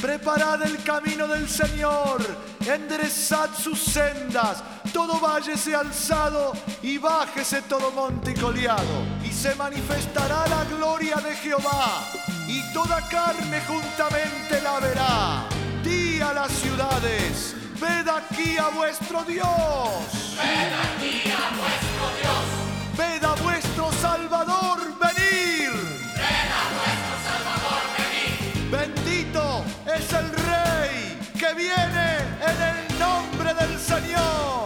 Preparad el camino del Señor, enderezad sus sendas, todo valle sea alzado y bájese todo monte y coleado, y se manifestará la gloria de Jehová, y toda carne juntamente la verá. Di a las ciudades, ved aquí a vuestro Dios. Ven aquí a vuestro Dios. Ved a vuestro Salvador nombre del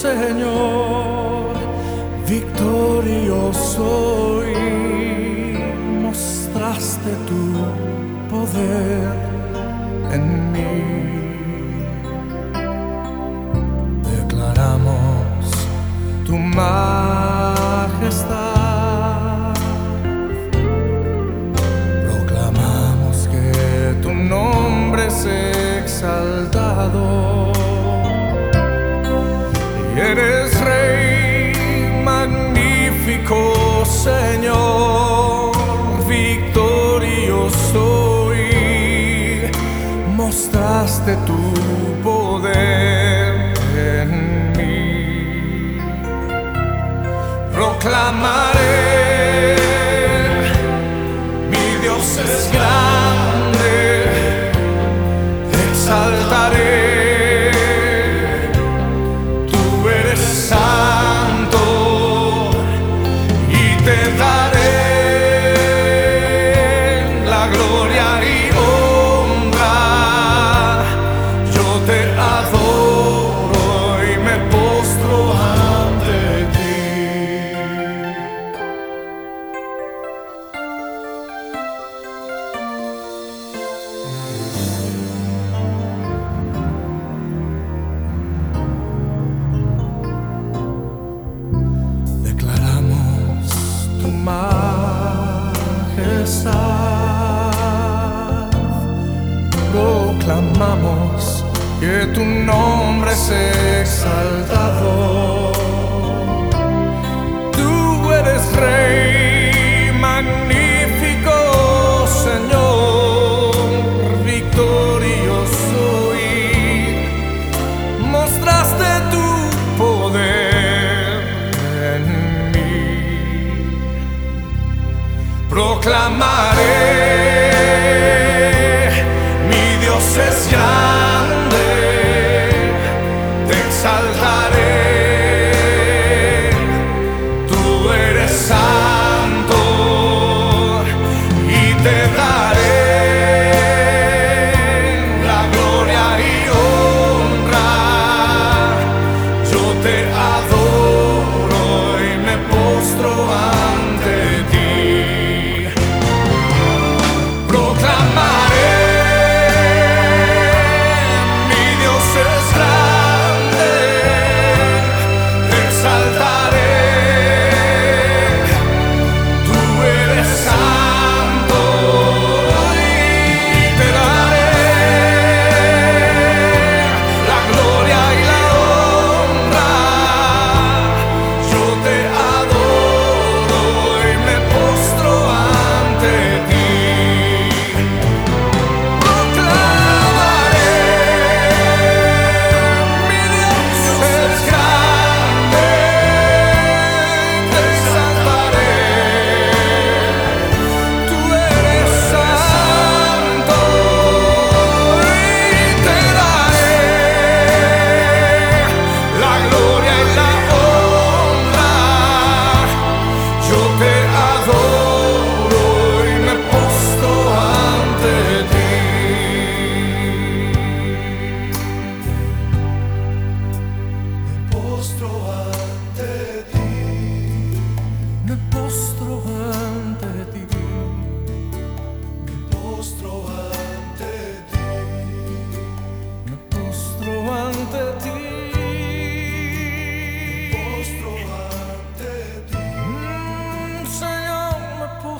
Señor, victorioso y mostraste tu poder en mí. Declaramos tu mal. demostraste tu poder en mí. Proclamar Proclamamos que tu nombre es exaltado. Tú eres rey. proclamaré, mi Dios es grande.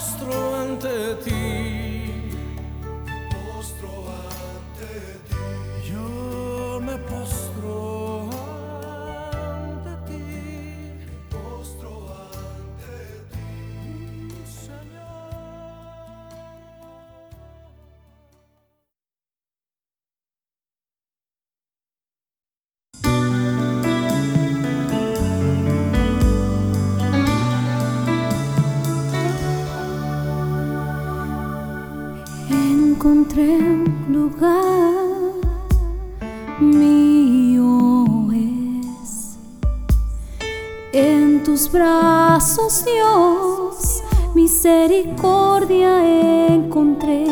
nostro ante ti. brazos, Dios, misericordia encontré.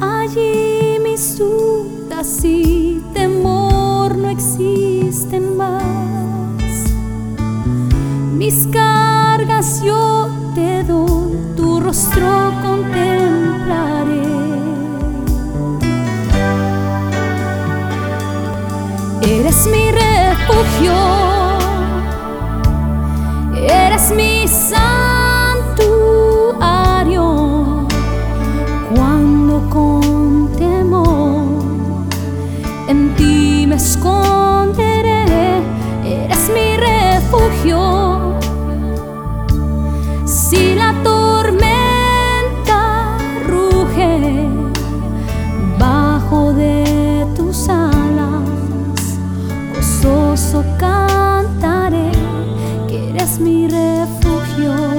Allí mis dudas y temor no existen más. Mis eso cantaré, que eres mi refugio.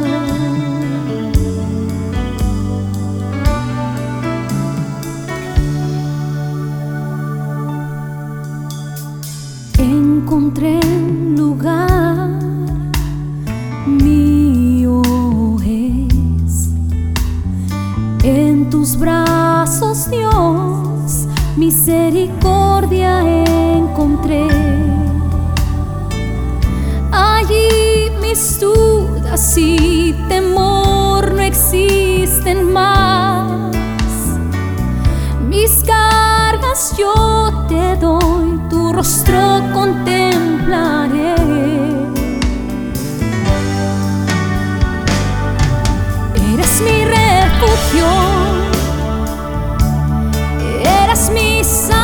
Eras mi santuario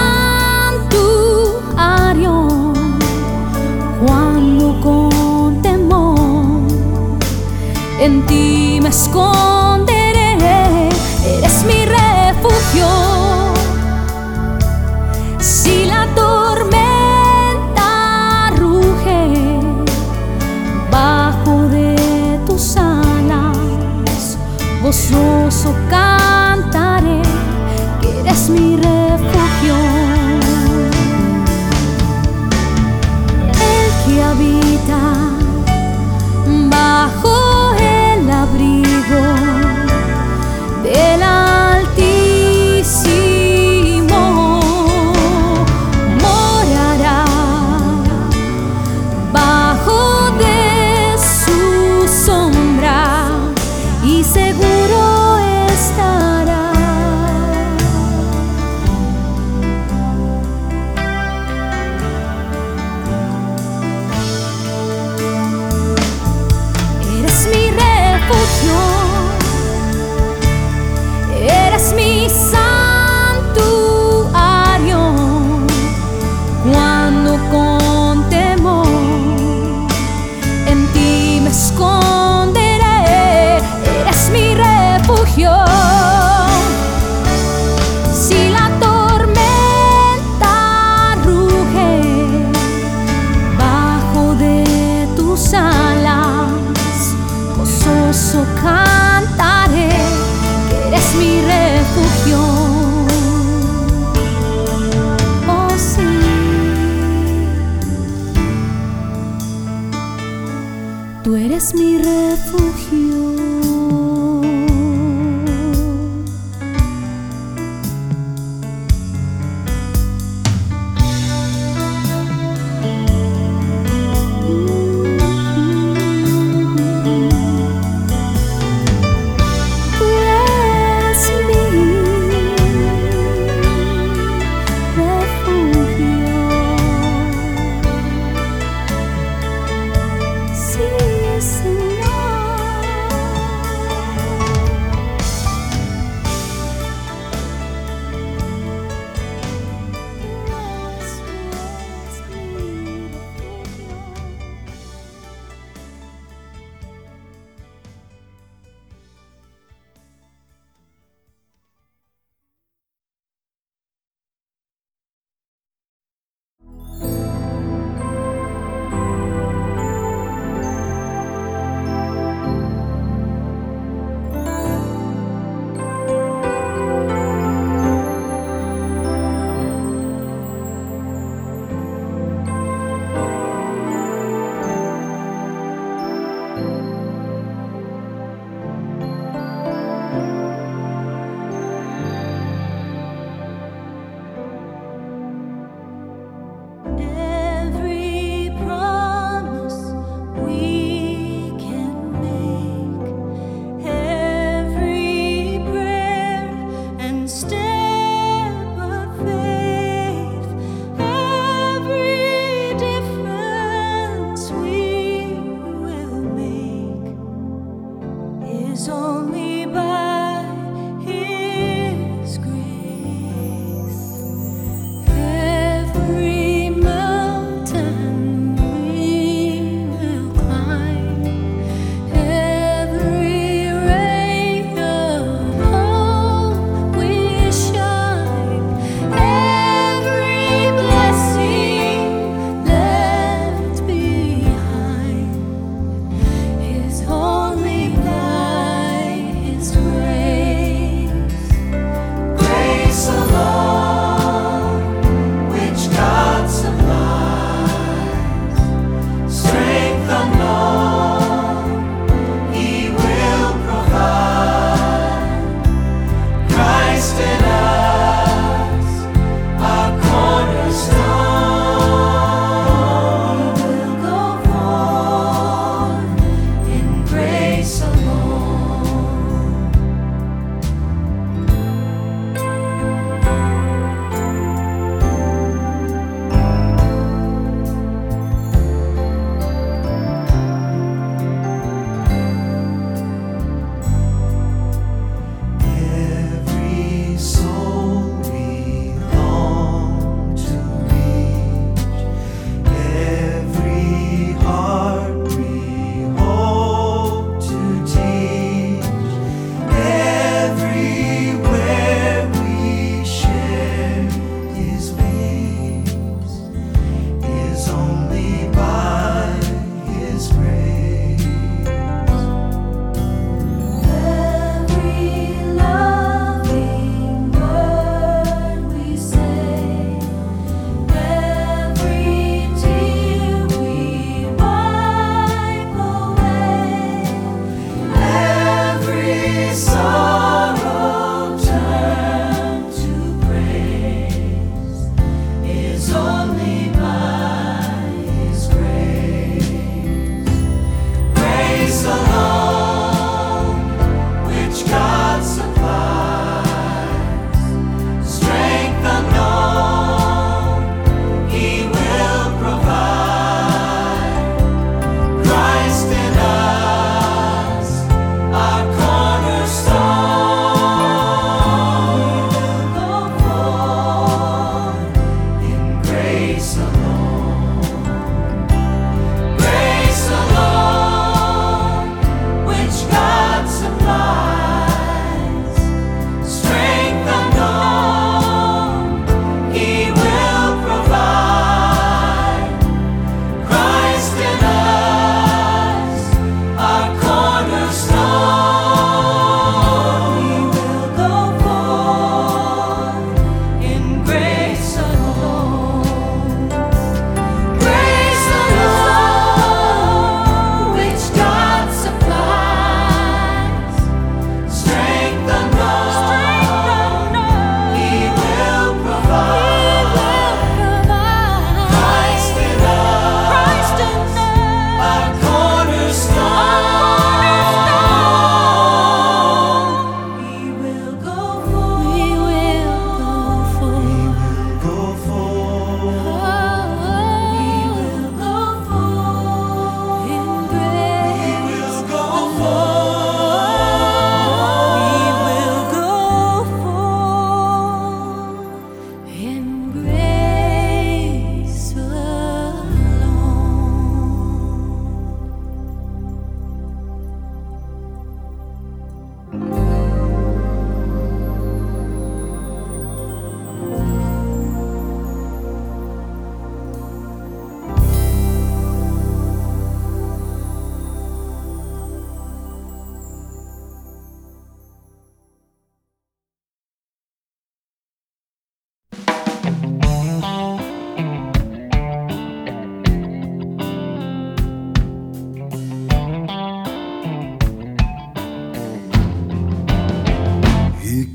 cuando con temor en ti me escondí.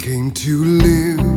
came to live.